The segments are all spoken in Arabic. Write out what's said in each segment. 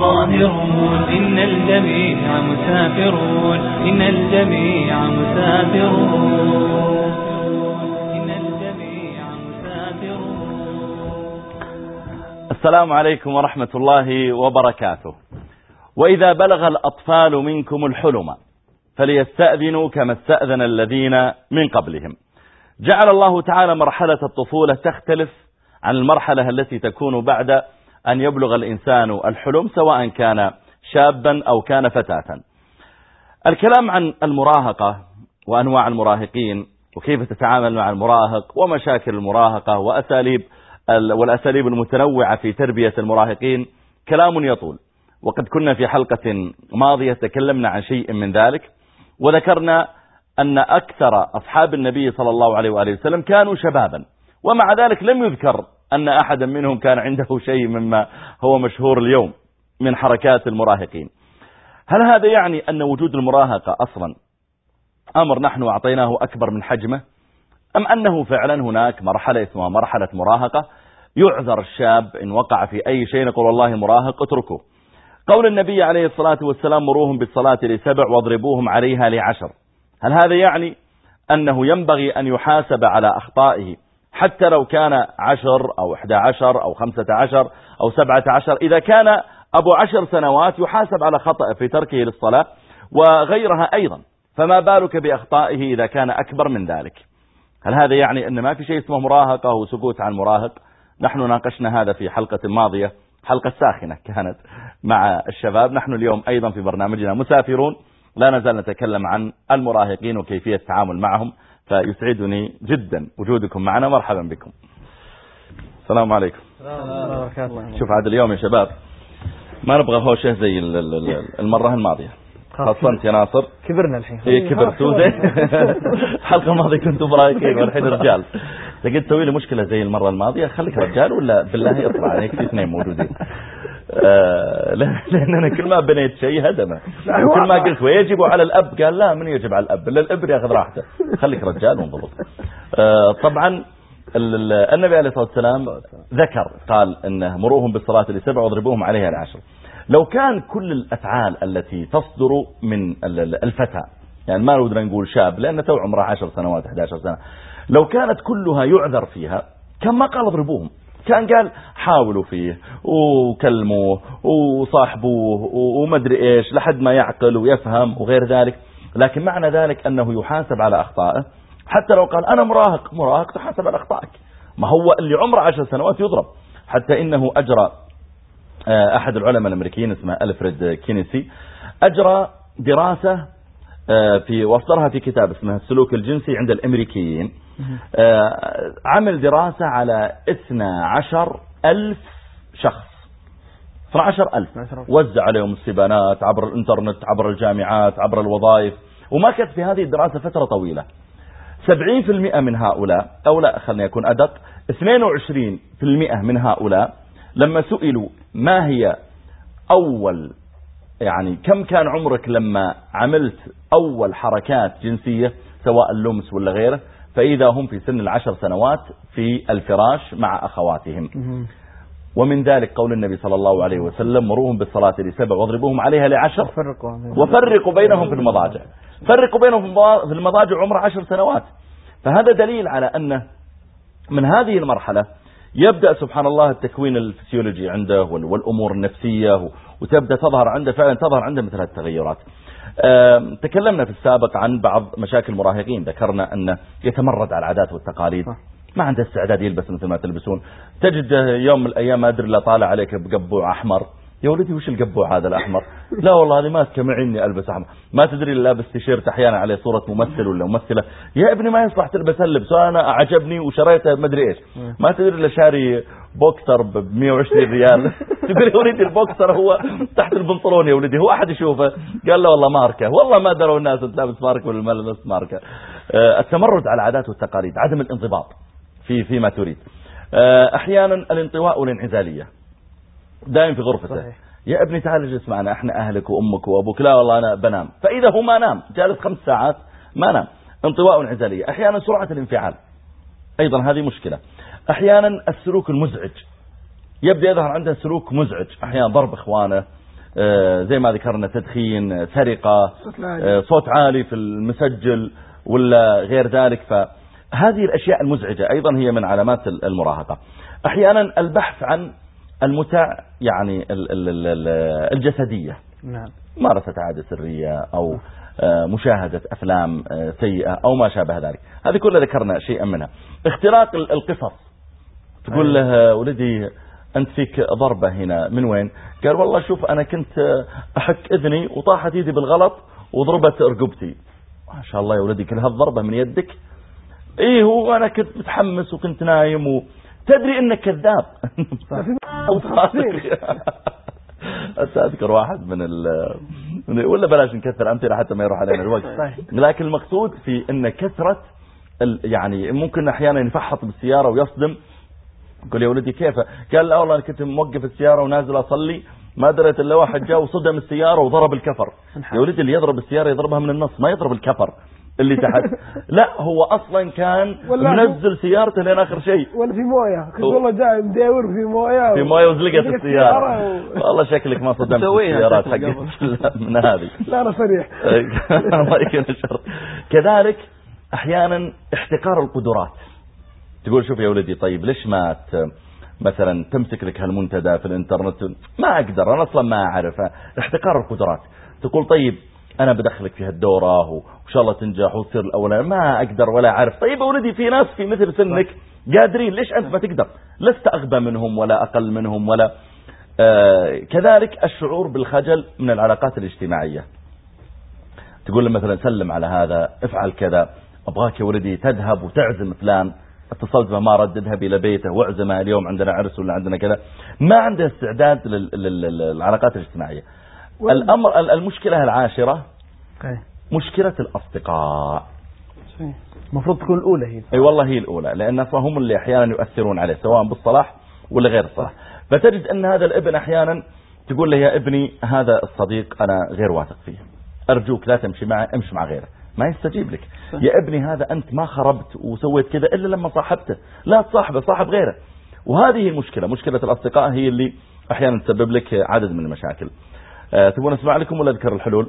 ظاهرون إن الجميع مسافرون إن الجميع مسافرون إن الجميع مسافرون. السلام عليكم ورحمة الله وبركاته. وإذا بلغ الأطفال منكم الحلم فليستأذنوا كما استأذن الذين من قبلهم. جعل الله تعالى مرحلة الطفولة تختلف عن المرحلة التي تكون بعد أن يبلغ الإنسان الحلم سواء كان شابا أو كان فتاة. الكلام عن المراهقة وأنواع المراهقين وكيف تتعامل مع المراهق ومشاكل المراهقة وأساليب والأساليب المتنوعة في تربية المراهقين كلام يطول. وقد كنا في حلقة ماضية تكلمنا عن شيء من ذلك وذكرنا أن أكثر أصحاب النبي صلى الله عليه وآله وسلم كانوا شبابا ومع ذلك لم يذكر أن أحدا منهم كان عنده شيء مما هو مشهور اليوم من حركات المراهقين. هل هذا يعني أن وجود المراهقة أصلا أمر نحن أعطيناه أكبر من حجمه؟ أم أنه فعلا هناك مرحلة اسمها مرحلة مراهقة؟ يعذر الشاب إن وقع في أي شيء نقول والله مراهق اتركه. قول النبي عليه الصلاة والسلام مروهم بالصلاة لسبع واضربوهم عليها لعشر. هل هذا يعني أنه ينبغي أن يحاسب على أخطائه حتى لو كان عشر أو إحدى عشر أو خمسة عشر أو سبعة عشر. إذا كان أبو عشر سنوات يحاسب على خطأ في تركه للصلاة وغيرها أيضا. فما بالك بأخطائه إذا كان أكبر من ذلك؟ هل هذا يعني أن ما في شيء اسمه مراهقة وسكوت عن مراهق؟ نحن ناقشنا هذا في حلقة ماضية حلقة ساخنة كانت مع الشباب. نحن اليوم أيضا في برنامجنا مسافرون لا نزال نتكلم عن المراهقين وكيفية التعامل معهم. فيسعدني جدا وجودكم معنا. مرحبا بكم. السلام عليكم. شوف عاد اليوم يا شباب ما نبغى هوشة زي المرة الماضية. خاصة انت يا ناصر. كبرنا الحين. إيه كبرتوا. زي الحلقة الماضية كنتوا مراهقين والحين رجال. تقدر تسوي لي مشكلة زي المرة الماضية خليك رجال ولا بالله اطلع عليك في اثنين موجودين. آه، لأن أنا كل ما بنيت شيء هدمه. وكل ما قلت ويجب على الأب قال لا من يجب على الأب؟ الا الابن يأخذ راحته. خليك رجال وانضبط. آه، طبعا النبي عليه الصلاة والسلام ذكر قال إنه مروهم بالصلاة لسبع واضربوهم عليها العشر. لو كان كل الأفعال التي تصدر من الفتى يعني ما ودنا نقول شاب لأن تو عمره 10 سنوات 11 سنة لو كانت كلها يعذر فيها كان ما قال اضربوهم. كان قال حاولوا فيه وكلموه وصاحبوه ومدري إيش لحد ما يعقل ويفهم وغير ذلك. لكن معنى ذلك أنه يحاسب على أخطائه. حتى لو قال أنا مراهق مراهق تحاسب على أخطائك. ما هو اللي عمره عشر سنوات يضرب. حتى إنه أجرى آه، أحد العلماء الأمريكيين اسمه ألفريد كينيسي أجرى دراسة آه، في وصلها في كتاب اسمه السلوك الجنسي عند الأمريكيين. عمل دراسة على 12 ألف شخص. 12 ألف. وزع عليهم السبانات عبر الإنترنت عبر الجامعات عبر الوظائف. وما كانت في هذه الدراسة فترة طويلة. 70% من هؤلاء أو لا خلني أكون أدق 22% من هؤلاء لما سئلوا ما هي أول يعني كم كان عمرك لما عملت أول حركات جنسية سواء اللمس ولا غيره؟ فإذا هم في سن العشر سنوات في الفراش مع أخواتهم. ومن ذلك قول النبي صلى الله عليه وسلم مروهم بالصلاة لسبع واضربوهم عليها لعشر. وفرقوا بينهم. في المضاجع. فرقوا بينهم في المضاجع عمر عشر سنوات. فهذا دليل على أنه من هذه المرحلة يبدأ سبحان الله التكوين الفسيولوجي عنده والأمور النفسية وتبدأ تظهر عنده فعلا تظهر عنده مثل التغيرات. تكلمنا في السابق عن بعض مشاكل المراهقين ذكرنا أنه يتمرد على العادات والتقاليد. ما عنده استعداد يلبس مثل ما تلبسون. تجد يوم من الأيام ما أدري لا طالع عليك بقبوع أحمر. يا ولدي وش القبوع هذا الأحمر؟ لا والله هذه ماسكة معي إني ألبس أحمر. ما تدري لابس تيشيرت أحيانا عليه صورة ممثل ولا ممثلة. يا ابني ما يصلح تلبس اللبس أنا أعجبني وشريته ما أدري إيش. ما تدري إلا شاري بوكسر ب 120 ريال. تقول يا ولدي البوكسر هو تحت البنطلون يا ولدي. هو أحد يشوفه؟ قال له والله ماركة والله ما دروا الناس أنت لابس ماركة ولا ما لابس ماركة. آه، التمرد على العادات والتقاليد عدم الانضباط في فيما تريد. آه، أحيانا الانطواء والانعزالية. دائم في غرفته. صحيح. يا ابني تعال اجلس معنا إحنا اهلك وامك وابوك. لا والله أنا بنام. فإذا هو ما نام جالس خمس ساعات ما نام. انطواء وانعزالية أحيانا سرعة الانفعال. أيضا هذه مشكلة. أحيانا السلوك المزعج. يبدأ يظهر عنده سلوك مزعج. أحيانا ضرب إخوانه آه، زي ما ذكرنا تدخين سرقة صوت عالي. آه، صوت عالي في المسجل ولا غير ذلك. فهذه الأشياء المزعجة أيضا هي من علامات ال- المراهقة. أحيانا البحث عن المتع يعني ال- ال- ال- ال- الجسدية. نعم. ممارسة عادة سرية أو آه، مشاهدة أفلام آه، سيئة أو ما شابه ذلك. هذه كلها ذكرنا شيئا منها. اختراق ال- القصص. تقول له ولدي أنت فيك ضربة هنا من وين؟ قال والله شوف أنا كنت آه، أحك إذني وطاحت يدي بالغلط وضربت رقبتي. ما شاء الله يا ولدي كل هالضربة من يدك. إيه هو أنا كنت متحمس وكنت نايم و... تدري إنك كذاب. أذكر واحد من ال ولا بلاش نكثر أمثلة حتى ما يروح علينا الوقت. لكن المقصود في أن كثرة ال- يعني ممكن أحيانا يفحط بالسيارة ويصدم. يقول يا ولدي كيف؟ قال لا والله أنا كنت موقف السيارة ونازل أصلي. ما دريت إلا واحد جاء وصدم السيارة وضرب الكفر. يا ولدي اللي يضرب السيارة يضربها من النص ما يضرب الكفر. اللي تحت. لا هو أصلا كان منزل سيارته لين آخر شيء. ولا في موية. كنت والله جاي مداور في موية في موية وزلقت زلقت السيارة. و- والله شكلك ما صدمت السيارات حقت من هذه. لا أنا صريح. الله يكون الشر. كذلك أحيانا احتقار القدرات. تقول شوف يا ولدي طيب ليش ما ت... مثلا تمسك لك هالمنتدى في الإنترنت؟ ما أقدر أنا أصلا ما أعرف. احتقار القدرات. تقول طيب أنا بدخلك في هالدورة وإن شاء الله تنجح وتصير الأولى. ما أقدر ولا أعرف. طيب يا ولدي في ناس في مثل سنك قادرين ليش أنت ما تقدر؟ لست أغبى منهم ولا أقل منهم ولا آه كذلك الشعور بالخجل من العلاقات الاجتماعية. تقول له مثلا سلم على هذا افعل كذا. أبغاك يا ولدي تذهب وتعزم فلان. اتصلت به ما رد اذهب إلى بيته واعزمه اليوم عندنا عرس ولا عندنا كذا. ما عنده استعداد لل- لل- للعلاقات الاجتماعية. الامر ال- المشكلة العاشرة أي. مشكلة الأصدقاء. المفروض تكون الأولى هي. أي والله هي الأولى لأن أصلاً هم اللي أحيانا يؤثرون عليه سواء بالصلاح ولا غير الصلاح. فتجد أن هذا الابن أحيانا تقول له يا ابني هذا الصديق أنا غير واثق فيه. أرجوك لا تمشي معه امشي مع غيره. ما يستجيب لك. يا ابني هذا أنت ما خربت وسويت كذا إلا لما صاحبته. لا تصاحبه صاحب غيره. وهذه المشكلة. مشكلة الأصدقاء هي اللي أحيانا تسبب لك عدد من المشاكل. تبون أسمع لكم ولا أذكر الحلول؟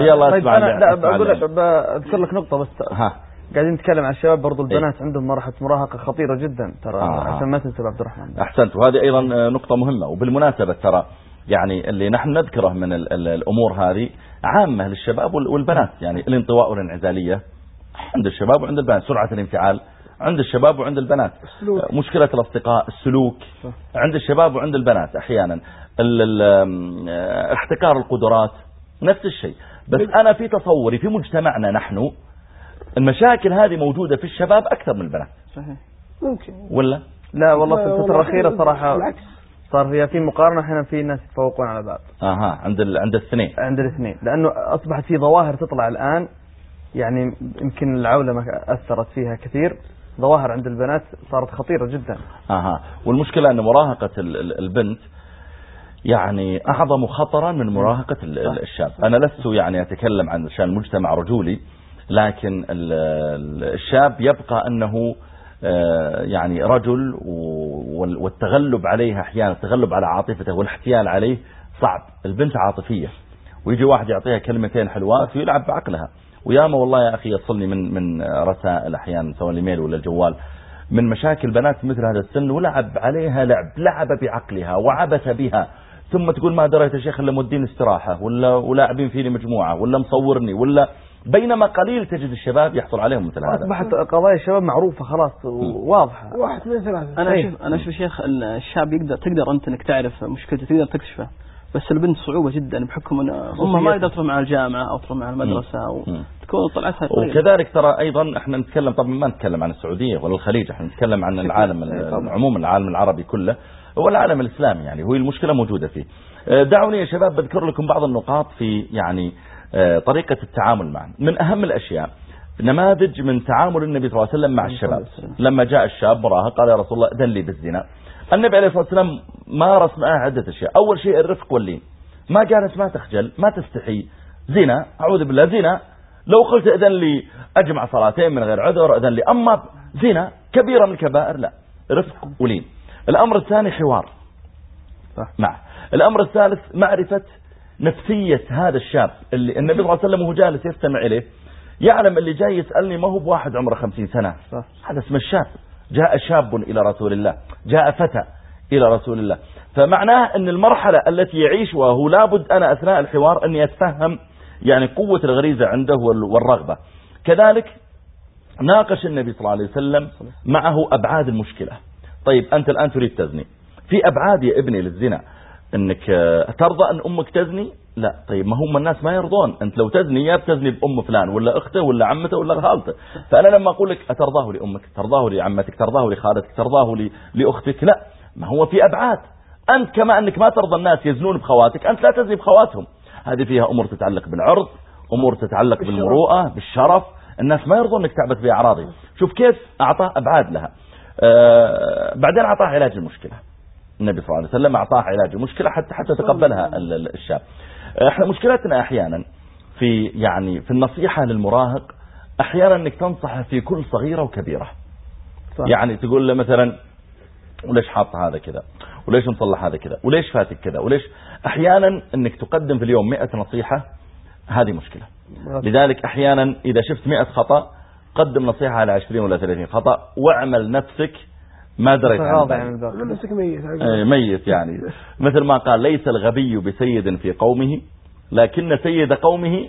يلا طيب أسمع لا بقول. لك بذكر لك نقطة بس. ها. قاعدين نتكلم عن الشباب برضو البنات عندهم مرحلة مراهقة خطيرة جدا ترى آه. عشان ما تنسى عبد الرحمن. أحسنت. وهذه أيضا نقطة مهمة. وبالمناسبة ترى يعني اللي نحن نذكره من ال- ال- الأمور هذه عامة للشباب وال- والبنات. يعني الانطواء والانعزالية عند الشباب وعند البنات. سرعة الانفعال عند الشباب وعند البنات. السلوك. مشكلة الأصدقاء السلوك. عند الشباب وعند البنات أحيانا. ال- ال- آم، آه، احتكار القدرات. نفس الشيء. بس أنا في تصوري في مجتمعنا نحن المشاكل هذه موجودة في الشباب أكثر من البنات. صحيح. ممكن. ولا؟ لا والله في الفترة الأخيرة صراحة بالعكس. صار فيها في مقارنة أحيانا في ناس يتفوقون على بعض. أها عند ال... عند الاثنين. عند الاثنين. لأنه أصبحت في ظواهر تطلع الآن يعني يمكن العولمة أثرت فيها كثير. ظواهر عند البنات صارت خطيرة جدا. أها. والمشكلة أن مراهقة ال- ال- البنت يعني أعظم خطرا من مراهقة ال- ال- الشاب. أنا لست يعني أتكلم عن شأن مجتمع رجولي لكن ال- ال- الشاب يبقى أنه آه، يعني رجل والتغلب عليه أحيانا التغلب على عاطفته والاحتيال عليه صعب. البنت عاطفية. ويجي واحد يعطيها كلمتين حلوات ويلعب بعقلها. وياما والله يا أخي يصلني من من رسائل أحيانا سواء الإيميل ولا الجوال من مشاكل بنات مثل هذا السن ولعب عليها لعب لعب بعقلها وعبث بها. ثم تقول ما دريت يا شيخ إلا مودين استراحة ولا ولاعبين فيني مجموعة ولا مصورني ولا بينما قليل تجد الشباب يحصل عليهم مثل هذا. أصبحت قضايا الشباب معروفة خلاص واضحة. واحد اثنين ثلاثة. أنا أي. أشوف أنا أشوف شيخ ال- الشاب يقدر تقدر أنت إنك تعرف مشكلته تقدر تكشفه بس البنت صعوبة جدا بحكم إن أمها ما تروح مع الجامعة أو تروح مع المدرسة أو مم. تكون طلعتها. وكذلك ترى أيضا إحنا نتكلم طبعا ما نتكلم عن السعودية ولا الخليج إحنا نتكلم عن العالم ال- عموما العالم العربي كله والعالم الإسلامي يعني هو المشكلة موجودة فيه. آه، دعوني يا شباب بذكر لكم بعض النقاط في يعني آه، طريقة التعامل معا. من أهم الأشياء نماذج من تعامل النبي صلى الله عليه وسلم مع الشباب. لما جاء الشاب مراهق قال يا رسول الله اذن لي بالزنا. النبي عليه الصلاة والسلام مارس معه عدة أشياء. أول شيء الرفق واللين. ما قالت ما تخجل ما تستحي. زنا أعوذ بالله زنا. لو قلت إذن لي أجمع صلاتين من غير عذر إذن لي. أما زنا كبيرة من الكبائر لا. رفق ولين. الأمر الثاني حوار. صح. مع. الأمر الثالث معرفة نفسية هذا الشاب اللي النبي صلى الله عليه وسلم وهو جالس يستمع إليه يعلم اللي جاي يسألني ما هو بواحد عمره خمسين سنة. صح. هذا اسم الشاب. جاء شاب إلى رسول الله جاء فتى إلى رسول الله. فمعناه أن المرحلة التي يعيشها هو لابد أنا أثناء الحوار أني أتفهم يعني قوة الغريزة عنده وال- والرغبة. كذلك ناقش النبي صلى الله عليه وسلم معه أبعاد المشكلة. طيب أنت الآن تريد تزني. في أبعاد يا ابني للزنا أنك ترضى أن أمك تزني لا طيب ما هم الناس ما يرضون. أنت لو تزني يا بتزني بأم فلان ولا أخته ولا عمته ولا خالته. فأنا لما أقول لك أترضاه لأمك ترضاه لعمتك ترضاه لخالتك ترضاه لأختك؟ لا ما هو في أبعاد. أنت كما أنك ما ترضى الناس يزنون بخواتك أنت لا تزني بخواتهم. هذه فيها أمور تتعلق بالعرض أمور تتعلق بالمروءة بالشرف. الناس ما يرضون أنك تعبث بأعراضهم شوف كيف أعطاه أبعاد لها. آه بعدين أعطاه علاج المشكلة. النبي صلى الله عليه وسلم أعطاه علاج المشكلة حتى حتى تقبلها ال- ال- الشاب. إحنا مشكلتنا أحيانا في يعني في النصيحة للمراهق أحيانا أنك تنصحه في كل صغيرة وكبيرة. صح. يعني تقول له مثلا وليش حاط هذا كذا؟ وليش مصلح هذا كذا؟ وليش فاتك كذا؟ وليش أحيانا انك تقدم في اليوم 100 نصيحة هذه مشكلة. لذلك أحيانا إذا شفت 100 خطأ قدم نصيحة على 20 ولا 30 خطأ واعمل نفسك ما دريت عن ذلك. ميت آه، ميت يعني. مثل ما قال ليس الغبي بسيد في قومه لكن سيد قومه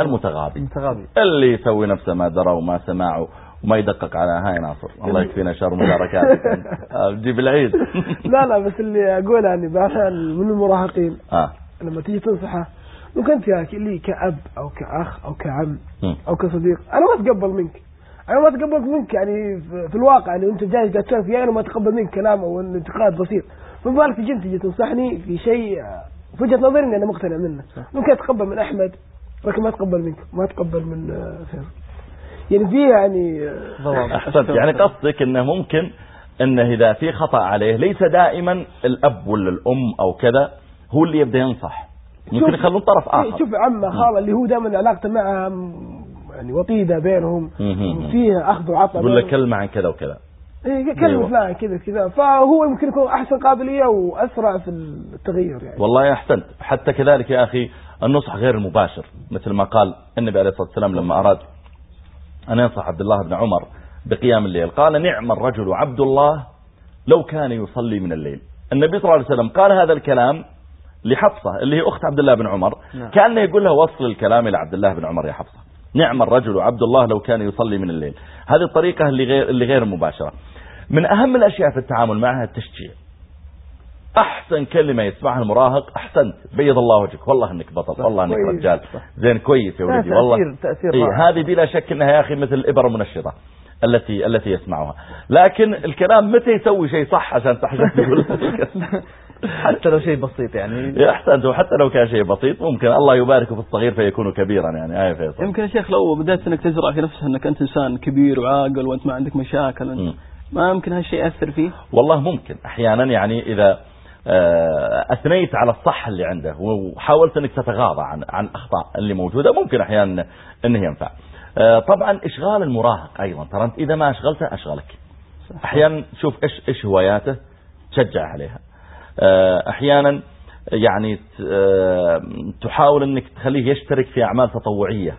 المتغابي. متغابي اللي يسوي نفسه ما درى وما سمع وما يدقق على هاي ناصر. الله يكفينا شر مشاركاتك آه، جيب العيد. لا لا بس اللي اقوله يعني مثلا من المراهقين آه. لما تيجي تنصحه ممكن انت يا لي كأب أو كأخ أو كعم. أو كصديق أنا ما أتقبل منك. أنا ما اتقبل منك يعني في- في الواقع يعني انت جاي قاعد تسولف وياي أنا ما أتقبل منك كلام أو انتقاد بسيط. فما بالك تجي تجي تنصحني في شيء آه، في وجهة نظري إني أنا مقتنع منه. ممكن أتقبل من أحمد لكن ما أتقبل منك ما أتقبل من آه، فيصل يعني في يعني آه، أحسنت. يعني قصدك إنه ممكن إنه إذا في خطأ عليه ليس دائما الأب ولا الأم أو كذا هو اللي يبدأ ينصح. ممكن يخلون طرف إيه، اخر شوف عمه خالة اللي هو دائما علاقته معها م- يعني وطيدة بينهم. فيها أخذ وعطاء يقول بينهم. كلمة عن كذا وكذا. إيه كلمة أيوة. فلان كذا كذا فهو يمكن يكون أحسن قابلية وأسرع في التغير يعني. والله أحسنت. حتى كذلك يا أخي النصح غير المباشر مثل ما قال النبي عليه الصلاة والسلام لما أراد أن ينصح عبد الله بن عمر بقيام الليل. قال نعم الرجل عبد الله لو كان يصلي من الليل. النبي صلى الله عليه وسلم قال هذا الكلام لحفصة اللي هي أخت عبد الله بن عمر. نعم. كأنه يقول لها وصل الكلام إلى عبد الله بن عمر يا حفصة. نعم الرجل عبد الله لو كان يصلي من الليل. هذه الطريقة اللي غير, اللي غير مباشرة. من أهم الأشياء في التعامل معها التشجيع. أحسن كلمة يسمعها المراهق أحسنت. بيض الله وجهك. والله إنك بطل. والله كويس. رجال. زين كويس يا ولدي. والله. تأثير- إيه. هذه بلا شك إنها يا أخي مثل الابر المنشطه التي التي يسمعها. لكن الكلام متى يسوي شيء صح عشان تقول حتى لو شيء بسيط يعني. يا أحسنت وحتى لو كان شيء بسيط ممكن الله يبارك في الصغير فيكون كبيرا يعني. هاي فيصل. يمكن يا شيخ لو بدأت إنك تزرع في نفسك إنك أنت إنسان كبير وعاقل وأنت ما عندك مشاكل. أنت ما يمكن هالشيء يأثر فيه؟ والله ممكن. أحيانا يعني إذا آه، أثنيت على الصح اللي عنده وحاولت إنك تتغاضى عن عن الاخطاء اللي موجودة ممكن أحيانا إنه ينفع. آه، طبعا إشغال المراهق أيضا. ترى أنت إذا ما أشغلته أشغلك. أحيانا شوف إيش إيش هواياته تشجع عليها. آه، أحيانا يعني آه، تحاول إنك تخليه يشترك في أعمال تطوعية.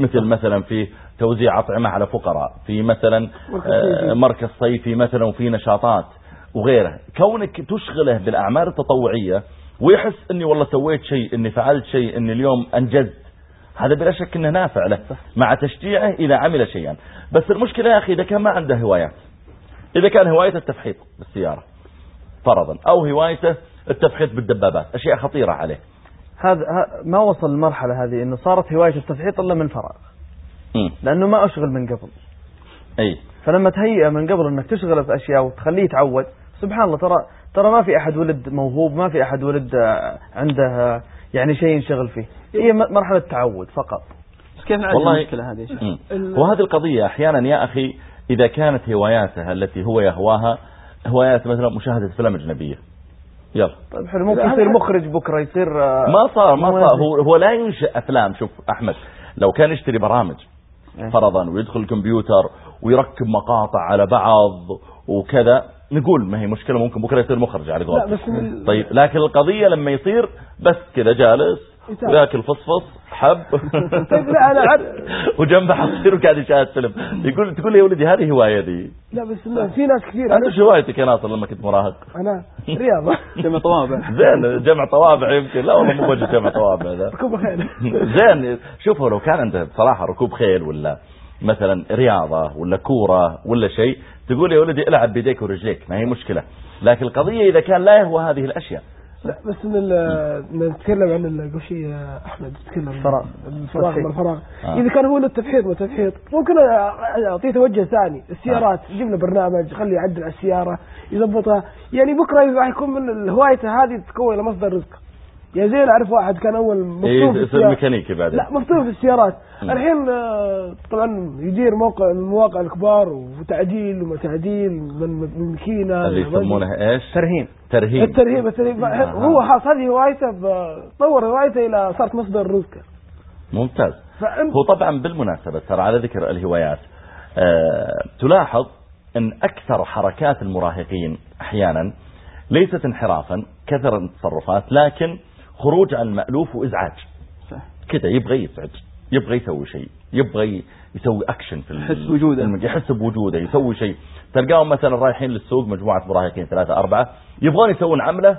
مثل مثلا في توزيع أطعمة على فقراء في مثلا مركز آه، صيفي. مركز صيفي مثلا وفي نشاطات وغيره. كونك تشغله بالأعمال التطوعية ويحس إني والله سويت شيء إني فعلت شيء إني اليوم أنجزت هذا بلا شك إنه نافع له مع تشجيعه إذا عمل شيئا. بس المشكلة يا أخي إذا كان ما عنده هوايات إذا كان هوايته التفحيط بالسيارة. فرضا أو هوايته التفحيط بالدبابات. أشياء خطيرة عليه. هذا ما وصل المرحلة هذه إنه صارت هواية التفحيط إلا من فراغ. امم لأنه ما أشغل من قبل. أي. فلما تهيئ من قبل إنك تشغله في اشياء وتخليه يتعود سبحان الله ترى ترى ما في أحد ولد موهوب ما في أحد ولد آه، عنده آه، يعني شيء ينشغل فيه. هي مرحلة تعود فقط. بس كيف نعالج والله- المشكلة هذه؟ وهذه القضية أحيانا يا أخي إذا كانت هواياته التي هو يهواها هوايات مثلا مشاهدة أفلام أجنبية يلا طيب حلو ممكن يصير مخرج بكرة يصير آه، ما صار ما صار. هو, هو لا ينشئ أفلام شوف أحمد لو كان يشتري برامج إيه. فرضا ويدخل الكمبيوتر ويركب مقاطع على بعض وكذا نقول ما هي مشكلة ممكن بكرة يصير مخرج على لا قولتك طيب لكن القضية لما يصير بس كذا جالس. وياكل فصفص حب. طيب وجنبه حصير وقاعد يشاهد فيلم. يقول تقول لي يا ولدي هذه هواية دي لا بس في ناس كثير. أنت أنا إيش هوايتك يا ناصر لما كنت مراهق؟ أنا رياضة. جمع طوابع. زين جمع طوابع يمكن. لا والله مو وجه جمع طوابع ذا. ركوب خيل. زين شوفوا لو كان عنده بصراحة ركوب خيل ولا مثلا رياضة ولا كورة ولا شيء تقول يا ولدي العب بيديك ورجليك ما هي مشكلة. لكن القضية إذا كان لا يهوى هذه الأشياء. لا بس ال- نتكلم عن ال- قبل شيء يا أحمد تتكلم الفراغ. الفراغ. من الفراغ آه. إذا كان هو له التفحيط والتفحيط ممكن أعطيه توجه ثاني السيارات يجيب له برنامج خليه يعدل على السيارة يضبطها يعني بكرة راح يكون من هوايته هذه تتكون إلى مصدر رزق يا زين أعرف واحد كان أول مفتوح في إيه، السيارة. ميكانيكي بعدين. لا مفتوح في السيارات. الحين آه، طبعا يدير موقع المواقع الكبار وتعديل وما تعديل من من ماكينة اللي يسمونه إيش؟ ترهين. ترهيب الترهيب الترهيب آه. هو خلاص هذه هوايته طور هوايته إلى صارت مصدر رزق ممتاز. هو طبعا بالمناسبة ترى على ذكر الهوايات آه تلاحظ إن أكثر حركات المراهقين أحيانا ليست انحرافا كثر التصرفات لكن خروج عن المألوف وإزعاج صح. كذا يبغى يزعج يبغى يسوي شيء يبغى يسوي اكشن في يحس بوجوده. المج- يحس بوجوده يسوي شيء تلقاهم مثلا رايحين للسوق مجموعة مراهقين ثلاثة أربعة يبغون يسوون عملة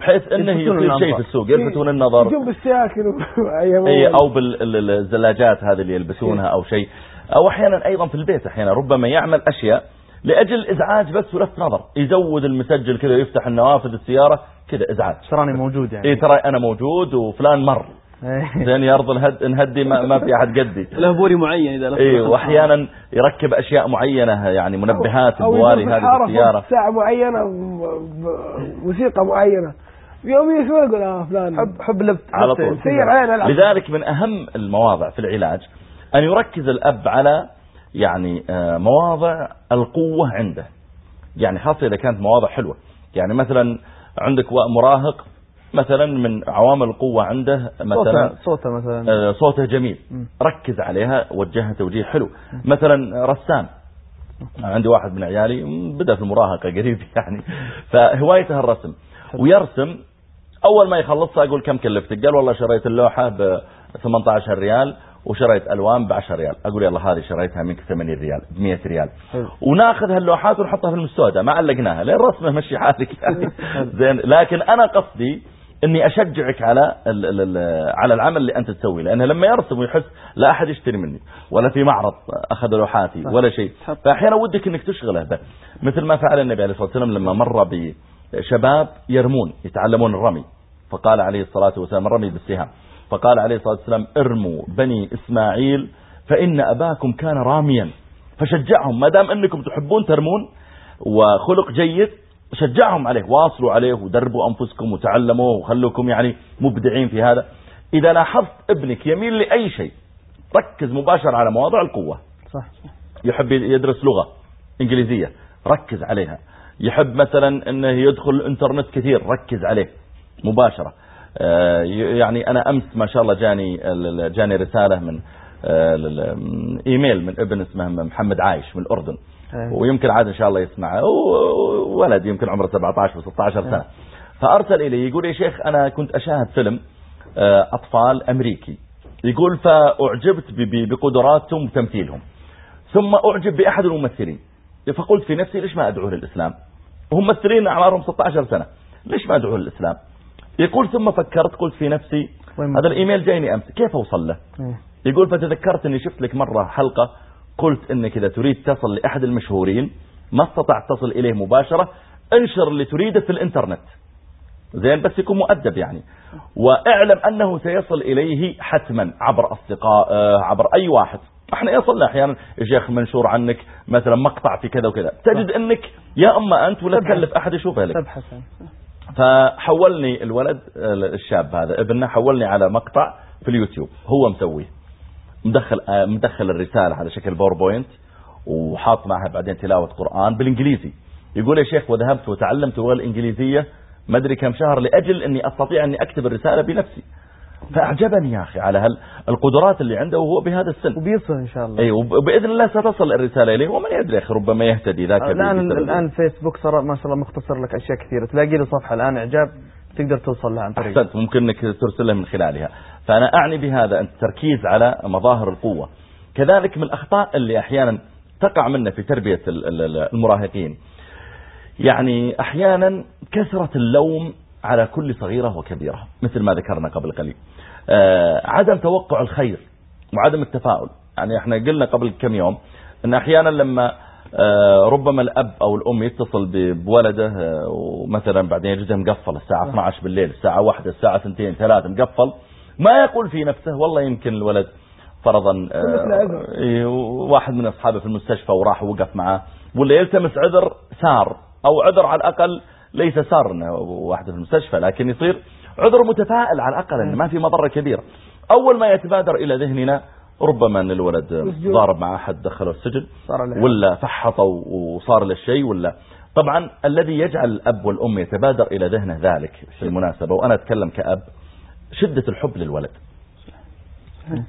بحيث إنه يصير شيء. في السوق يلفتون النظر يجون بالسياكل أي أو بالزلاجات هذه اللي يلبسونها أو شيء أو أحيانا أيضا في البيت أحيانا ربما يعمل أشياء لأجل إزعاج بس ولفت نظر. يزود المسجل كذا يفتح النوافذ السيارة كذا إزعاج. تراني موجود يعني. إي ترى أنا موجود وفلان مر. إيه. زين ارض الهد نهدي ما, ما في أحد قدي. له بوري معين إذا لف إي واحيانا يركب أشياء معينة يعني منبهات أو بواري يجون في هذه السيارة. فوق ساعة معينة ب- ب- موسيقى معينة. يوم يسمع يقول؟ آه فلان. حب حب لبت على طول. لذلك من أهم المواضع في العلاج أن يركز الأب على يعني آه، مواضع القوة عنده. يعني خاصة إذا كانت مواضع حلوة. يعني مثلا عندك مراهق مثلا من عوامل القوة عنده مثلا صوته مثلا. آه، صوته جميل. ركز عليها وجهها توجيه حلو. مثلا رسام. عندي واحد من عيالي بدأ في المراهقة قريب يعني. فهوايته الرسم. ويرسم. أول ما يخلصها أقول كم كلفتك؟ قال والله شريت اللوحة ب 18 ريال. وشريت ألوان ب 10 ريال. أقول يلا هذه شريتها منك 80 ريال ب 100 ريال. وناخذ هاللوحات ونحطها في المستودع ما علقناها لين رسمه مشي حالك؟ يعني زين لكن أنا قصدي إني أشجعك على على العمل اللي أنت تسويه لأنه لما يرسم ويحس لا أحد يشتري مني ولا في معرض أخذ لوحاتي ولا شيء. فأحيانا ودك إنك تشغله. به مثل ما فعل النبي عليه الصلاة والسلام لما مر بشباب يرمون يتعلمون الرمي. فقال عليه الصلاة والسلام الرمي بالسهام. فقال عليه الصلاة والسلام ارموا بني إسماعيل فإن أباكم كان راميا. فشجعهم ما دام أنكم تحبون ترمون وخلق جيد شجعهم عليه واصلوا عليه ودربوا أنفسكم وتعلموا وخلوكم يعني مبدعين في هذا. إذا لاحظت ابنك يميل لأي شيء ركز مباشرة على مواضع القوة. صح. يحب يدرس لغة إنجليزية ركز عليها. يحب مثلا أنه يدخل الإنترنت كثير ركز عليه مباشرة. يعني أنا أمس ما شاء الله جاني جاني رسالة من آه، إيميل من ابن اسمه محمد عايش من الأردن. إيه. ويمكن عاد إن شاء الله يسمع هو ولد يمكن عمره 17 و 16 سنة. فأرسل إلي يقول يا شيخ أنا كنت أشاهد فيلم آه، أطفال أمريكي. يقول فأعجبت بقدراتهم وتمثيلهم. ثم أعجب بأحد الممثلين. فقلت في نفسي ليش ما أدعوه للإسلام؟ وهم ممثلين أعمارهم 16 سنة. ليش ما أدعوه للإسلام؟ يقول ثم فكرت قلت في نفسي هذا الإيميل جايني أمس كيف أوصل له؟ إيه. يقول فتذكرت أني شفت لك مرة حلقة قلت أنك إذا تريد تصل لأحد المشهورين ما استطعت تصل إليه مباشرة انشر اللي تريده في الإنترنت. زين بس يكون مؤدب يعني. واعلم أنه سيصل إليه حتما عبر أصدقاء عبر أي واحد. أحنا يصلنا أحيانا يا شيخ منشور عنك مثلا مقطع في كذا وكذا. تجد إنك يا أما أنت ولا. تكلف أحد يشوفها لك. فحولني الولد الشاب هذا ابننا حولني على مقطع في اليوتيوب. هو مسويه. مدخل آه، مدخل الرسالة على شكل باوربوينت وحاط معها بعدين تلاوة قرآن بالإنجليزي. يقول يا شيخ وذهبت وتعلمت اللغة الإنجليزية ما ادري كم شهر لأجل إني أستطيع أني أكتب الرسالة بنفسي. فأعجبني يا أخي على هل القدرات اللي عنده وهو بهذا السن. وبيصل إن شاء الله. أي وبإذن الله ستصل الرسالة إليه ومن يدري أخي ربما يهتدي ذاك الان بسبب- الآن الفيسبوك صار ما شاء الله مختصر لك أشياء كثيرة. تلاقي له صفحة الآن إعجاب تقدر توصل لها عن طريق. أحسنت ممكن أنك ترسلها من خلالها. فأنا أعني بهذا أن التركيز على مظاهر القوة. كذلك من الأخطاء اللي أحيانا تقع منا في تربية ال- ال- المراهقين. يعني أحيانا كثرة اللوم على كل صغيرة وكبيرة مثل ما ذكرنا قبل قليل. آه، عدم توقع الخير وعدم التفاؤل. يعني إحنا قلنا قبل كم يوم إن أحيانا لما آه، ربما الأب أو الأم يتصل بولده آه، ومثلا بعدين يجده مقفل الساعة 12 بالليل الساعة 1 الساعة 2 3 مقفل ما يقول في نفسه والله يمكن الولد فرضا واحد من أصحابه في المستشفى وراح ووقف معاه ولا يلتمس عذر سار أو عذر على الأقل ليس سار إنه واحد في المستشفى لكن يصير عذر متفائل على الأقل إنه ما في مضرة كبيرة أول ما يتبادر إلى ذهننا ربما أن الولد. ضارب مع أحد دخله السجن صار ولا فحطوا وصار له شيء ولا طبعا الذي يجعل الأب والأم يتبادر إلى ذهنه ذلك في المناسبة وأنا أتكلم كأب شدة الحب للولد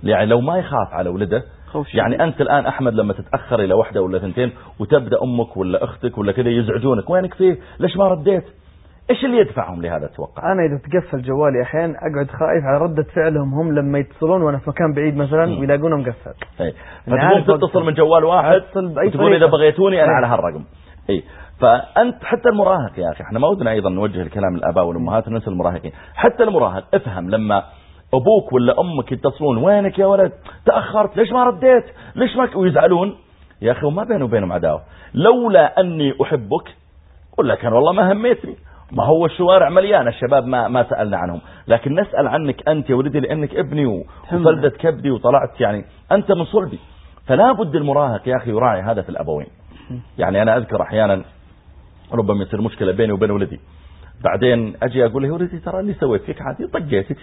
يعني لو ما يخاف على ولده. يعني أنت الآن أحمد لما تتأخر إلى واحدة ولا ثنتين وتبدأ أمك ولا أختك ولا كذا يزعجونك وينك فيه ليش ما رديت إيش اللي يدفعهم لهذا تتوقع أنا إذا تقفل جوالي أحيانا أقعد خايف على ردة فعلهم هم لما يتصلون وأنا في مكان بعيد مثلا. ويلاقونه مقفل اي يعني فتقوم تتصل. من جوال واحد وتقول إذا. بغيتوني أنا أي. على هالرقم اي فأنت حتى المراهق يا أخي إحنا ما ودنا أيضا نوجه الكلام للآباء والأمهات وننسى المراهقين حتى المراهق افهم لما أبوك ولا أمك يتصلون؟ وينك يا ولد؟ تأخرت ليش ما رديت؟ ليش ما ويزعلون؟ يا أخي وما بينه وبينهم عداوة. لولا أني أحبك لك أنا والله ما هميتني. ما هو الشوارع مليانة الشباب ما ما سألنا عنهم. لكن نسأل عنك أنت يا ولدي لأنك ابني و- وفلدة كبدي وطلعت يعني أنت من صلبي. فلا بد المراهق يا أخي يراعي هذا في الأبوين. يعني أنا أذكر أحيانا ربما يصير مشكلة بيني وبين ولدي. بعدين أجي أقول له ولدي ترى اللي سويت فيك عادي طقيتك.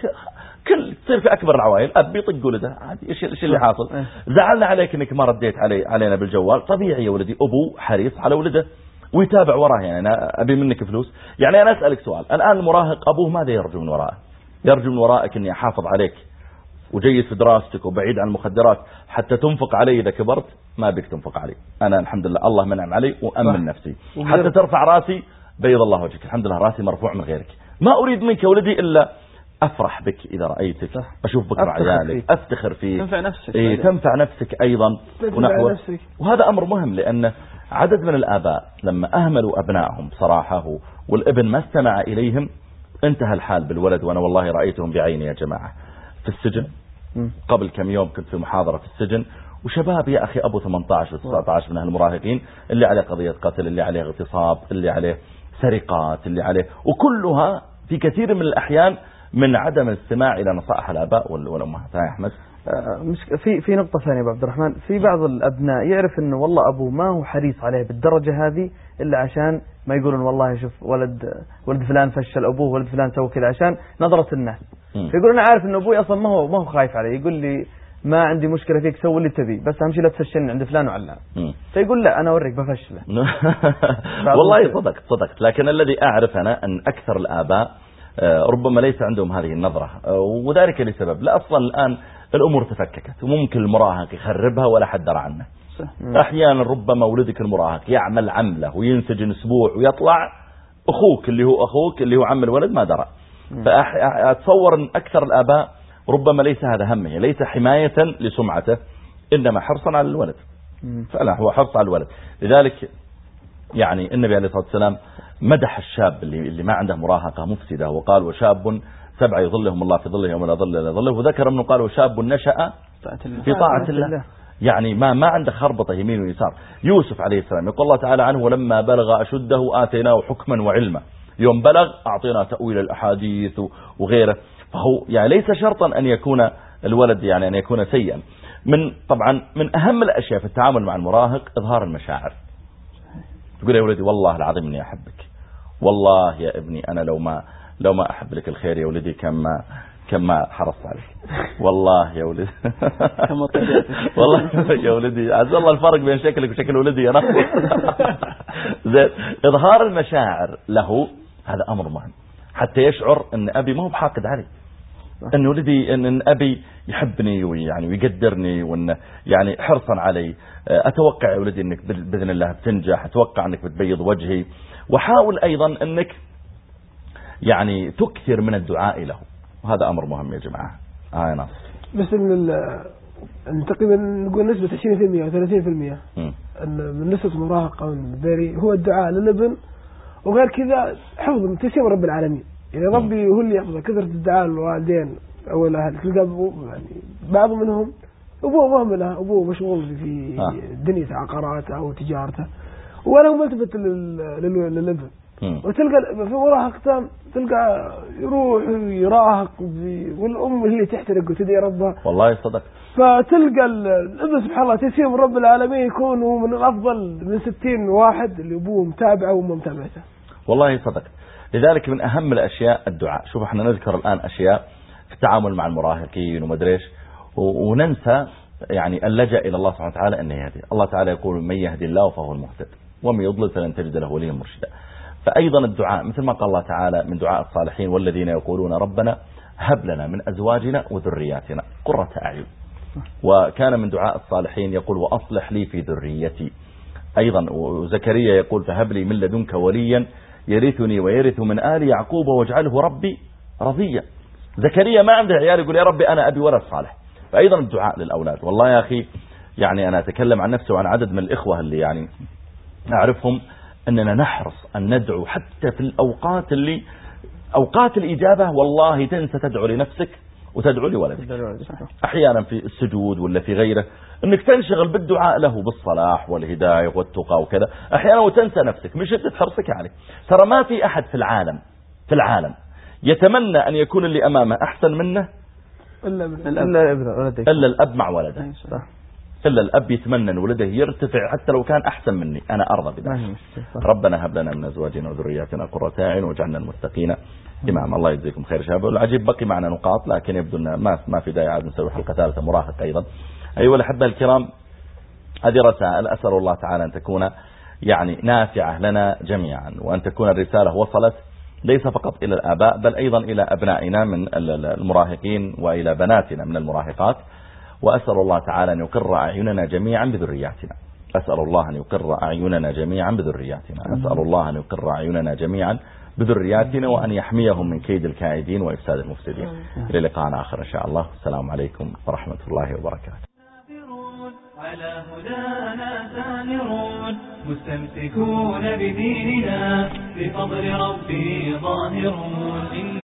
كل تصير في أكبر العوائل اب يطق ولده عادي إيش إيش اللي حاصل؟ إيه. زعلنا عليك إنك ما رديت علي علينا بالجوال. طبيعي يا ولدي أبو حريص على ولده ويتابع وراه. يعني أنا أبي منك فلوس. يعني أنا أسألك سؤال. الآن المراهق أبوه ماذا يرجو من ورائه يرجو من ورائك إني أحافظ عليك وجيد في دراستك وبعيد عن المخدرات حتى تنفق علي إذا كبرت؟ ما بك تنفق علي. أنا الحمد لله الله منعم علي وأمن صح. نفسي. حتى ترفع رأسي بيض الله وجهك الحمد لله رأسي مرفوع من غيرك ما أريد منك يا ولدي إلا أفرح بك إذا رأيتك صح. أشوف بك مع أفتخر عيالك فيك. أفتخر فيك تنفع نفسك إيه. تنفع نفسك ونحو نفسك. وهذا أمر مهم لأن عدد من الآباء لما أهملوا أبنائهم بصراحه و- والابن ما استمع إليهم انتهى الحال بالولد وأنا والله رأيتهم بعيني يا جماعة في السجن. قبل كم يوم كنت في محاضرة في السجن وشباب يا أخي أبو 18 و 19 من المراهقين اللي عليه قضية قتل اللي عليه اغتصاب اللي عليه سرقات اللي عليه. وكلها في كثير من الأحيان من عدم الاستماع إلى نصائح الآباء وال- والأمهات. ها يا أحمد؟ آه، مش في في نقطة ثانية أبو عبد الرحمن. في بعض الأبناء يعرف إنه والله أبوه ما هو حريص عليه بالدرجة هذه إلا عشان ما يقولون والله شوف ولد ولد فلان فشل أبوه ولد فلان سوى كذا عشان نظرة الناس. فيقول أنا عارف إنه أبوي أصلا ما هو ما هو خايف علي يقول لي ما عندي مشكلة فيك سوي اللي تبي بس أهم شيء لا تفشلني عند فلان وعلان. فيقول لا أنا أوريك بفشله. والله صدقت صدقت لكن الذي أعرف أنا أن أكثر الآباء آه، ربما ليس عندهم هذه النظرة. آه، وذلك لسبب. لا أصلا الآن الأمور تفككت. وممكن المراهق يخربها ولا حد درى عنه. أحيانا ربما ولدك المراهق يعمل عملة وينسجن أسبوع ويطلع أخوك اللي هو أخوك اللي هو عم الولد ما درى. فأتصور أن أكثر الآباء ربما ليس هذا همه ليس حماية لسمعته إنما حرصا على الولد. مم. فعلا هو حرص على الولد. لذلك يعني النبي عليه الصلاة والسلام مدح الشاب اللي, اللي ما عنده مراهقة مفسدة وقال وشاب سبع يظلهم الله في ظله يوم لا ظل الا ظله. وذكر أنه قال وشاب نشأ. في طاعة الله. يعني ما ما عنده خربطة يمين ويسار. يوسف عليه السلام يقول الله تعالى عنه ولما بلغ أشده آتيناه حكما وعلما. يوم بلغ أعطينا تأويل الأحاديث وغيره. فهو يعني ليس شرطا أن يكون الولد يعني أن يكون سيئا. من طبعا من أهم الأشياء في التعامل مع المراهق إظهار المشاعر. تقول يا ولدي والله العظيم إني أحبك. والله يا ابني أنا لو ما لو ما أحب لك الخير يا ولدي كما كما حرصت عليك. والله يا ولدي. كما. والله يا ولدي. عز الله الفرق بين شكلك وشكل ولدي أنا زين. إظهار المشاعر له هذا أمر مهم. حتى يشعر إن أبي ما هو بحاقد علي. أن ولدي ان إن أبي يحبني ويعني ويقدرني وأن يعني حرصا علي. أتوقع يا ولدي أنك بإذن الله بتنجح. أتوقع أنك بتبيض وجهي. وحاول أيضا أنك يعني تكثر من الدعاء له. وهذا أمر مهم يا جماعة. آه يا ناصر. بس إن ال- إن تقريبا نقول نسبة 20% أو 30% مم. أن من نسبة المراهقة والبري هو الدعاء للابن. وغير كذا حفظ تسليم رب العالمين. يعني ربي هو اللي يحفظه. كثرة الدعاء للوالدين أو الاهل تلقى يعني بعض منهم أبوه مهمله أبوه مشغول في آه. دنيته عقاراته أو تجارته. ولا هو ملتفت لل- لل- للابن. وتلقى في مراهقته تلقى يروح يراهق والأم اللي تحترق وتدعي ربها. والله صدق. فتلقى ال- الابن سبحان الله تسيم رب العالمين يكون هو من الأفضل من 60 واحد اللي أبوه متابعه وامه متابعته. والله صدق. لذلك من أهم الأشياء الدعاء. شوف إحنا نذكر الآن أشياء في التعامل مع المراهقين ومدري إيش. و- وننسى يعني اللجأ إلى الله سبحانه وتعالى أن يهدي. الله تعالى يقول من يهدي الله فهو المهتد. ومن يضلل فلن تجد له وليا مرشدا. فأيضا الدعاء مثل ما قال الله تعالى من دعاء الصالحين والذين يقولون ربنا هب لنا من أزواجنا وذرياتنا قرة أعين. وكان من دعاء الصالحين يقول وأصلح لي في ذريتي. أيضا وزكريا يقول فهب لي من لدنك وليا يرثني ويرث من آل يعقوب واجعله ربي رضيا. زكريا ما عنده عيال يقول يا ربي أنا أبي ولد صالح. فأيضا الدعاء للأولاد. والله يا أخي يعني أنا أتكلم عن نفسي وعن عدد من الإخوة اللي يعني أعرفهم أننا نحرص أن ندعو حتى في الأوقات اللي أوقات الإجابة والله تنسى تدعو لنفسك. وتدعو لولدك أحيانا في السجود ولا في غيره إنك تنشغل بالدعاء له بالصلاح والهداية والتقى وكذا. أحيانا وتنسى نفسك من شدة حرصك عليه. ترى ما في أحد في العالم في العالم يتمنى أن يكون اللي أمامه أحسن منه؟ ابن ولدك إلا الأب مع ولده. صح إلا الأب يتمنى ان ولده يرتفع حتى لو كان أحسن مني. ما هي بذلك. ربنا هب لنا من أزواجنا وذرياتنا قرة أعين واجعلنا المتقين امام الله يجزيكم خير شباب. والعجيب بقي معنا نقاط لكن يبدو إن ما ما في داعي عاد نسوي حلقة ثالثة مراهق أيضا. أيها الأحبة الكرام هذه رسائل أسأل الله تعالى أن تكون يعني نافعة لنا جميعا وأن تكون الرسالة وصلت ليس فقط إلى الآباء بل أيضا إلى أبنائنا من ال- ال- المراهقين وإلى بناتنا من المراهقات. وأسأل الله تعالى أن يقر أعيننا جميعا بذرياتنا. أسأل الله أن يقر أعيننا جميعا بذرياتنا. أسأل الله أن يقر أعيننا جميعا بذرياتنا وأن يحميهم من كيد الكائدين وإفساد المفسدين. إلى لقاء آخر إن شاء الله. السلام عليكم ورحمة الله وبركاته. على هدانا سامرون مستمسكون بديننا بفضل ربي ظاهرون.